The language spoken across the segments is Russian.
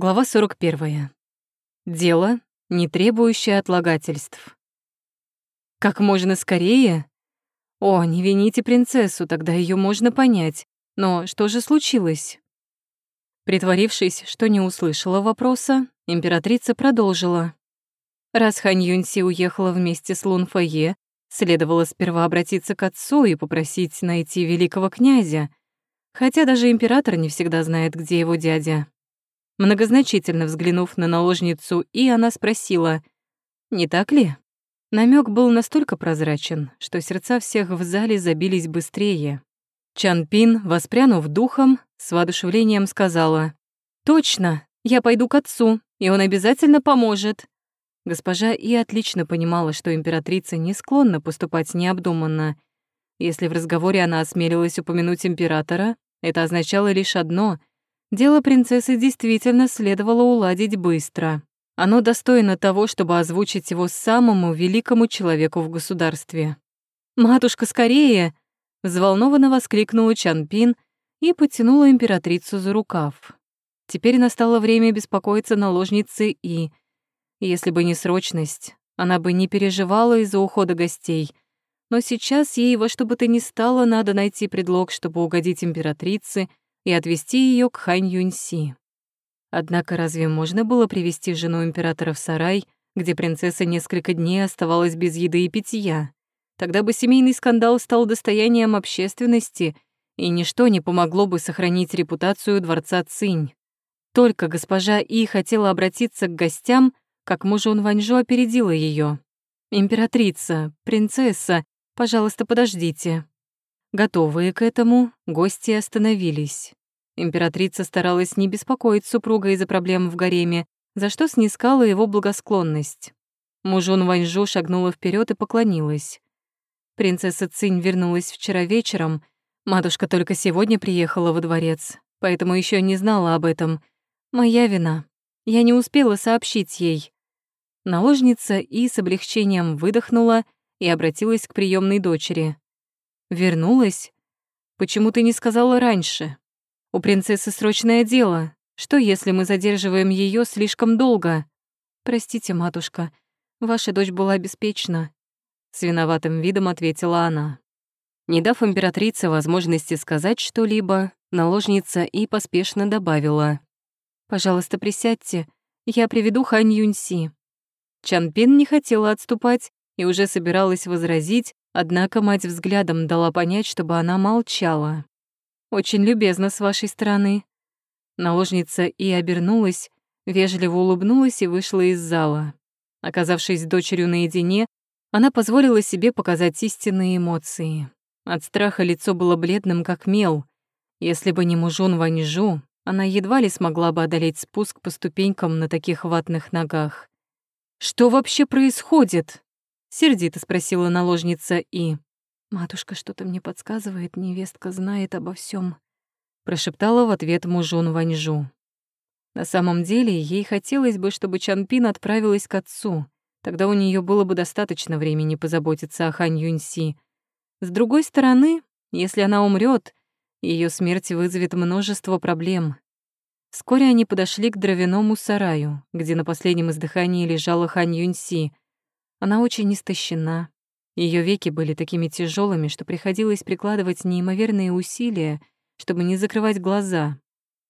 Глава 41. Дело, не требующее отлагательств. Как можно скорее? О, не вините принцессу, тогда ее можно понять. Но что же случилось? Притворившись, что не услышала вопроса, императрица продолжила. Раз Хань Юньси уехала вместе с Лун Фае, следовало сперва обратиться к отцу и попросить найти великого князя, хотя даже император не всегда знает, где его дядя. Многозначительно взглянув на наложницу, и она спросила, «Не так ли?» Намек был настолько прозрачен, что сердца всех в зале забились быстрее. Чан Пин, воспрянув духом, с воодушевлением сказала, «Точно, я пойду к отцу, и он обязательно поможет». Госпожа И отлично понимала, что императрица не склонна поступать необдуманно. Если в разговоре она осмелилась упомянуть императора, это означало лишь одно Дело принцессы действительно следовало уладить быстро. Оно достойно того, чтобы озвучить его самому великому человеку в государстве. «Матушка, скорее!» — взволнованно воскликнула Чанпин и потянула императрицу за рукав. Теперь настало время беспокоиться наложницы И. Если бы не срочность, она бы не переживала из-за ухода гостей. Но сейчас ей во что бы то ни стало надо найти предлог, чтобы угодить императрице — и отвезти ее к Хань Юньси. Однако разве можно было привести жену императора в сарай, где принцесса несколько дней оставалась без еды и питья? Тогда бы семейный скандал стал достоянием общественности, и ничто не помогло бы сохранить репутацию дворца Цинь. Только госпожа И хотела обратиться к гостям, как Мужун Ваньжу опередила ее. «Императрица, принцесса, пожалуйста, подождите». Готовые к этому, гости остановились. Императрица старалась не беспокоить супруга из-за проблем в гареме, за что снискала его благосклонность. Мужун Ваньжу шагнула вперед и поклонилась. Принцесса Цинь вернулась вчера вечером. Матушка только сегодня приехала во дворец, поэтому еще не знала об этом. Моя вина. Я не успела сообщить ей. Наложница и с облегчением выдохнула и обратилась к приемной дочери. «Вернулась? Почему ты не сказала раньше?» У принцессы срочное дело. Что, если мы задерживаем ее слишком долго? Простите, матушка, ваша дочь была беспечна. С виноватым видом ответила она. Не дав императрице возможности сказать что-либо, наложница и поспешно добавила. «Пожалуйста, присядьте, я приведу Хань Юньси». Чанпин не хотела отступать и уже собиралась возразить, однако мать взглядом дала понять, чтобы она молчала. Очень любезно с вашей стороны». Наложница и обернулась, вежливо улыбнулась и вышла из зала. Оказавшись дочерью наедине, она позволила себе показать истинные эмоции. От страха лицо было бледным, как мел. Если бы не мужон Ваньжу, она едва ли смогла бы одолеть спуск по ступенькам на таких ватных ногах. «Что вообще происходит?» — сердито спросила наложница И. «Матушка что-то мне подсказывает, невестка знает обо всем, прошептала в ответ мужун Ваньжу. На самом деле, ей хотелось бы, чтобы Чанпин отправилась к отцу. Тогда у нее было бы достаточно времени позаботиться о Хань Юньси. С другой стороны, если она умрет, ее смерть вызовет множество проблем. Вскоре они подошли к дровяному сараю, где на последнем издыхании лежала Хань Юньси. Она очень истощена, ее веки были такими тяжелыми, что приходилось прикладывать неимоверные усилия, чтобы не закрывать глаза.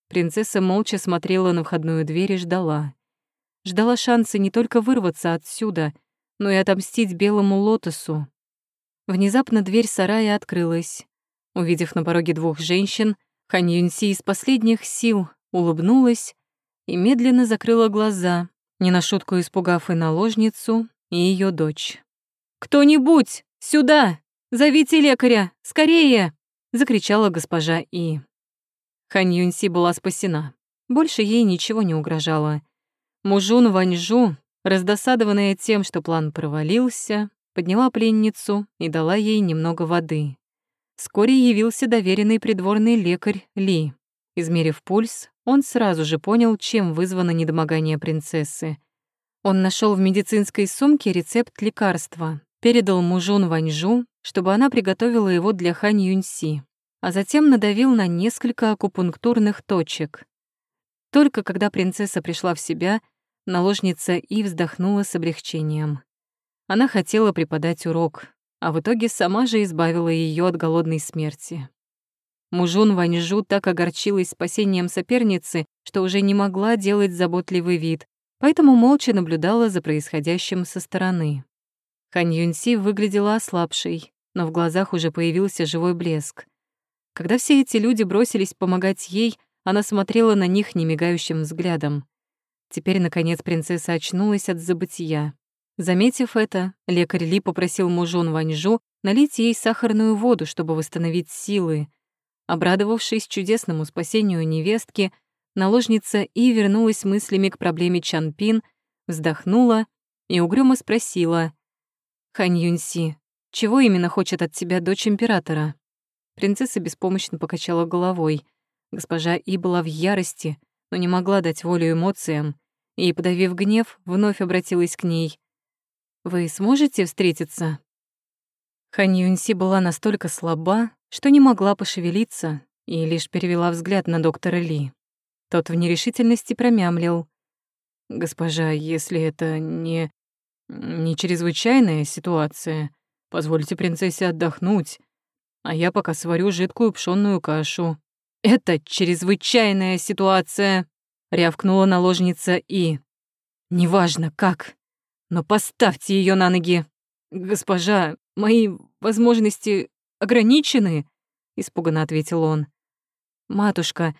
Принцесса молча смотрела на входную дверь и ждала. Ждала шанса не только вырваться отсюда, но и отомстить белому лотосу. Внезапно дверь сарая открылась. Увидев на пороге двух женщин, Хан Юньси из последних сил улыбнулась и медленно закрыла глаза, не на шутку испугав и наложницу, и ее дочь. «Кто-нибудь! Сюда! Зовите лекаря! Скорее!» — закричала госпожа И. Хань Юньси была спасена. Больше ей ничего не угрожало. Мужун Ваньжу, раздосадованная тем, что план провалился, подняла пленницу и дала ей немного воды. Вскоре явился доверенный придворный лекарь Ли. Измерив пульс, он сразу же понял, чем вызвано недомогание принцессы. Он нашел в медицинской сумке рецепт лекарства, передал мужун Ваньжу, чтобы она приготовила его для Хань Юньси, а затем надавил на несколько акупунктурных точек. Только когда принцесса пришла в себя, наложница и вздохнула с облегчением. Она хотела преподать урок, а в итоге сама же избавила ее от голодной смерти. Мужун Ваньжу так огорчилась спасением соперницы, что уже не могла делать заботливый вид, поэтому молча наблюдала за происходящим со стороны. Хань Юньси выглядела ослабшей, но в глазах уже появился живой блеск. Когда все эти люди бросились помогать ей, она смотрела на них немигающим взглядом. Теперь, наконец, принцесса очнулась от забытия. Заметив это, лекарь Ли попросил мужон Ваньжу налить ей сахарную воду, чтобы восстановить силы. Обрадовавшись чудесному спасению невестки, наложница и вернулась мыслями к проблеме Чанпин, вздохнула и угрюмо спросила. «Хань Юньси, чего именно хочет от тебя дочь императора?» Принцесса беспомощно покачала головой. Госпожа И была в ярости, но не могла дать волю эмоциям, и, подавив гнев, вновь обратилась к ней. «Вы сможете встретиться?» Хань Юньси была настолько слаба, что не могла пошевелиться и лишь перевела взгляд на доктора Ли. Тот в нерешительности промямлил. «Госпожа, если это не... не чрезвычайная ситуация, позвольте принцессе отдохнуть, а я пока сварю жидкую пшённую кашу». «Это чрезвычайная ситуация», — рявкнула наложница и... «Неважно, как, но поставьте ее на ноги. Госпожа, мои возможности ограничены», — испуганно ответил он. «Матушка,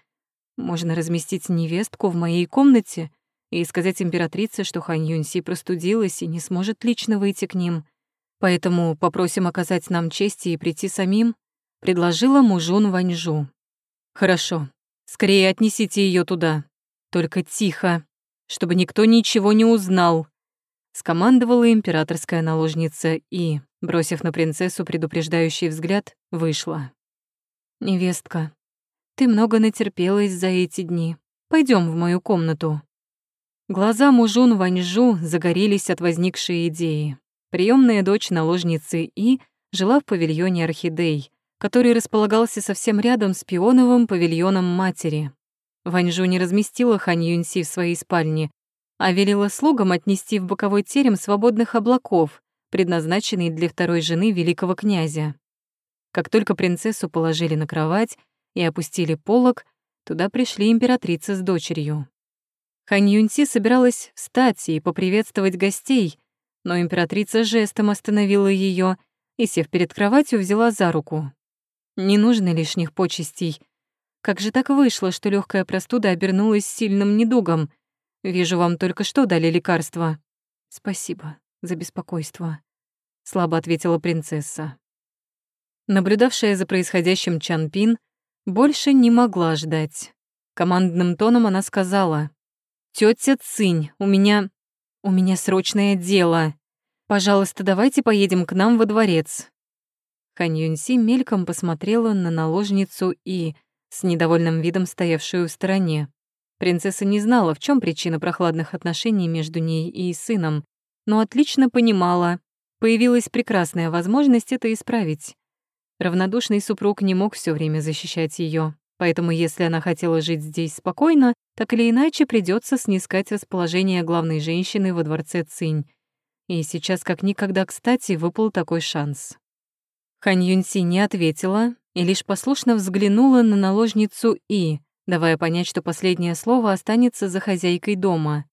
можно разместить невестку в моей комнате и сказать императрице, что Хань Юньси простудилась и не сможет лично выйти к ним. Поэтому попросим оказать нам честь и прийти самим», — предложила мужун Ваньжу. «Хорошо. Скорее отнесите ее туда. Только тихо, чтобы никто ничего не узнал», — скомандовала императорская наложница и, бросив на принцессу предупреждающий взгляд, вышла. «Невестка, ты много натерпелась за эти дни. Пойдем в мою комнату». Глаза мужун Ваньжу загорелись от возникшей идеи. Приемная дочь наложницы И жила в павильоне орхидей, который располагался совсем рядом с пионовым павильоном матери. Ваньжу не разместила Хань Юньси в своей спальне, а велела слугам отнести в боковой терем свободных облаков, предназначенный для второй жены великого князя. Как только принцессу положили на кровать и опустили полог, туда пришли императрица с дочерью. Хань Юньси собиралась встать и поприветствовать гостей, но императрица жестом остановила ее и, сев перед кроватью, взяла за руку. Не нужно лишних почестей. Как же так вышло, что легкая простуда обернулась сильным недугом? Вижу, вам только что дали лекарство. Спасибо за беспокойство, слабо ответила принцесса. Наблюдавшая за происходящим Чан Пин больше не могла ждать. Командным тоном она сказала: "Тётя Цинь, у меня у меня срочное дело. Пожалуйста, давайте поедем к нам во дворец. Хань Юньси мельком посмотрела на наложницу и, с недовольным видом стоявшую в стороне. Принцесса не знала, в чем причина прохладных отношений между ней и сыном, но отлично понимала, появилась прекрасная возможность это исправить. Равнодушный супруг не мог все время защищать ее, поэтому если она хотела жить здесь спокойно, так или иначе придется снискать расположение главной женщины во дворце Цинь. И сейчас как никогда кстати выпал такой шанс. Хань Юньси не ответила и лишь послушно взглянула на наложницу И, давая понять, что последнее слово останется за хозяйкой дома.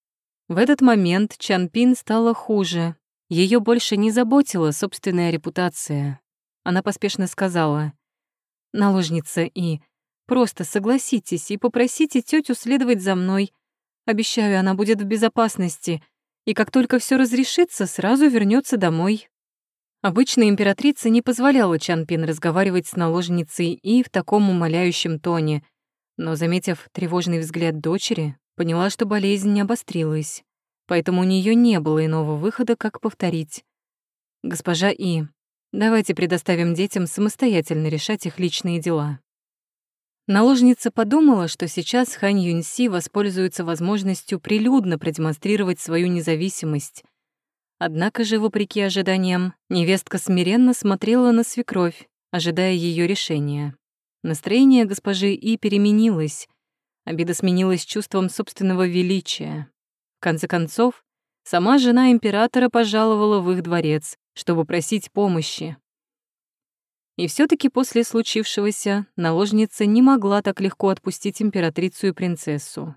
В этот момент Чан Пин стало хуже. Ее больше не заботила собственная репутация. Она поспешно сказала, «Наложница И, просто согласитесь и попросите тетю следовать за мной. Обещаю, она будет в безопасности, и как только все разрешится, сразу вернется домой». Обычно императрица не позволяла Чанпин разговаривать с наложницей и в таком умоляющем тоне, но, заметив тревожный взгляд дочери, поняла, что болезнь не обострилась, поэтому у нее не было иного выхода, как повторить. «Госпожа И, давайте предоставим детям самостоятельно решать их личные дела». Наложница подумала, что сейчас Хань Юньси воспользуется возможностью прилюдно продемонстрировать свою независимость — Однако же, вопреки ожиданиям, невестка смиренно смотрела на свекровь, ожидая ее решения. Настроение госпожи И переменилось. Обида сменилась чувством собственного величия. В конце концов, сама жена императора пожаловала в их дворец, чтобы просить помощи. И все таки после случившегося наложница не могла так легко отпустить императрицу и принцессу.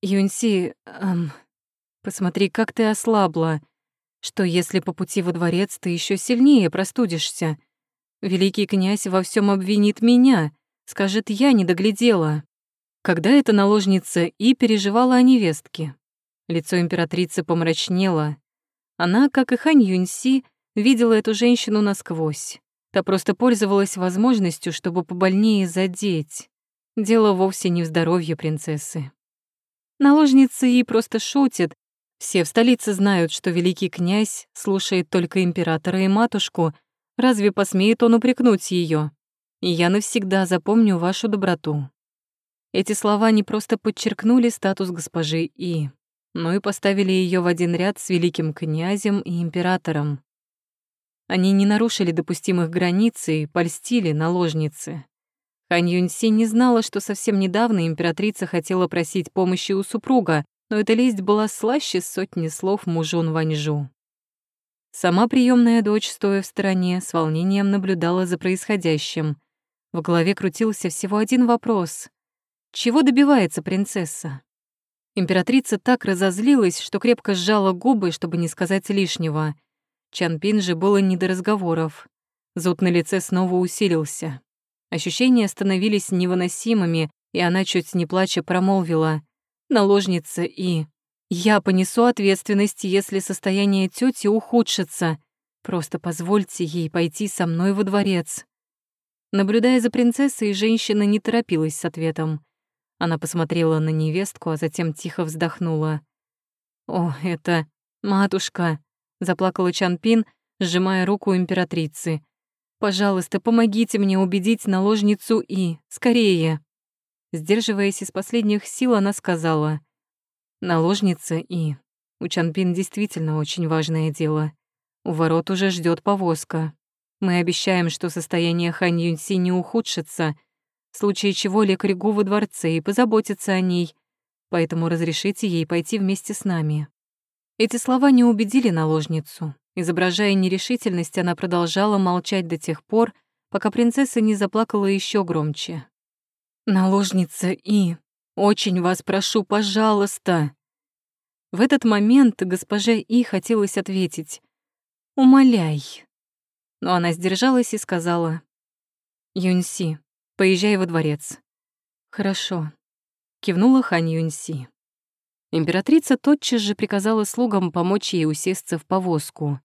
«Юньси, эм, посмотри, как ты ослабла. Что, если по пути во дворец ты еще сильнее простудишься? Великий князь во всем обвинит меня, скажет, я не доглядела». Когда эта наложница и переживала о невестке. Лицо императрицы помрачнело. Она, как и Хань Юньси, видела эту женщину насквозь. Та просто пользовалась возможностью, чтобы побольнее задеть. Дело вовсе не в здоровье принцессы. Наложницы и просто шутят. Все в столице знают, что великий князь слушает только императора и матушку. Разве посмеет он упрекнуть ее? Я навсегда запомню вашу доброту. Эти слова не просто подчеркнули статус госпожи И, но и поставили ее в один ряд с великим князем и императором. Они не нарушили допустимых границ и польстили наложнице. Хань Юньси не знала, что совсем недавно императрица хотела просить помощи у супруга, но эта лесть была слаще сотни слов мужон Ваньжу. Сама приемная дочь, стоя в стороне, с волнением наблюдала за происходящим. В голове крутился всего один вопрос. Чего добивается принцесса? Императрица так разозлилась, что крепко сжала губы, чтобы не сказать лишнего — Чанпин же было не до разговоров. Зуд на лице снова усилился. Ощущения становились невыносимыми, и она, чуть не плача, промолвила. «Наложница и... Я понесу ответственность, если состояние тети ухудшится. Просто позвольте ей пойти со мной во дворец». Наблюдая за принцессой, женщина не торопилась с ответом. Она посмотрела на невестку, а затем тихо вздохнула. «О, это... матушка!» Заплакала Чанпин, сжимая руку императрицы. «Пожалуйста, помогите мне убедить наложницу И. Скорее!» Сдерживаясь из последних сил, она сказала. «Наложница И. У Чанпин действительно очень важное дело. У ворот уже ждет повозка. Мы обещаем, что состояние Хань Юньси не ухудшится, в случае чего лекарь Гу во дворце и позаботится о ней, поэтому разрешите ей пойти вместе с нами». Эти слова не убедили наложницу. Изображая нерешительность, она продолжала молчать до тех пор, пока принцесса не заплакала еще громче. «Наложница И, очень вас прошу, пожалуйста!» В этот момент госпоже И хотелось ответить «Умоляй». Но она сдержалась и сказала «Юньси, поезжай во дворец». «Хорошо», — кивнула Хань Юньси. Императрица тотчас же приказала слугам помочь ей усесться в повозку.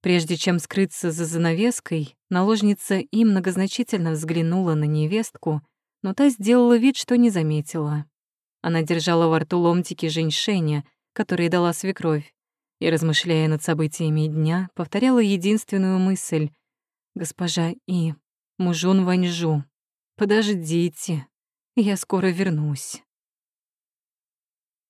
Прежде чем скрыться за занавеской, наложница и многозначительно взглянула на невестку, но та сделала вид, что не заметила. Она держала во рту ломтики женьшеня, которые дала свекровь, и, размышляя над событиями дня, повторяла единственную мысль. «Госпожа И, мужун Ваньжу, подождите, я скоро вернусь».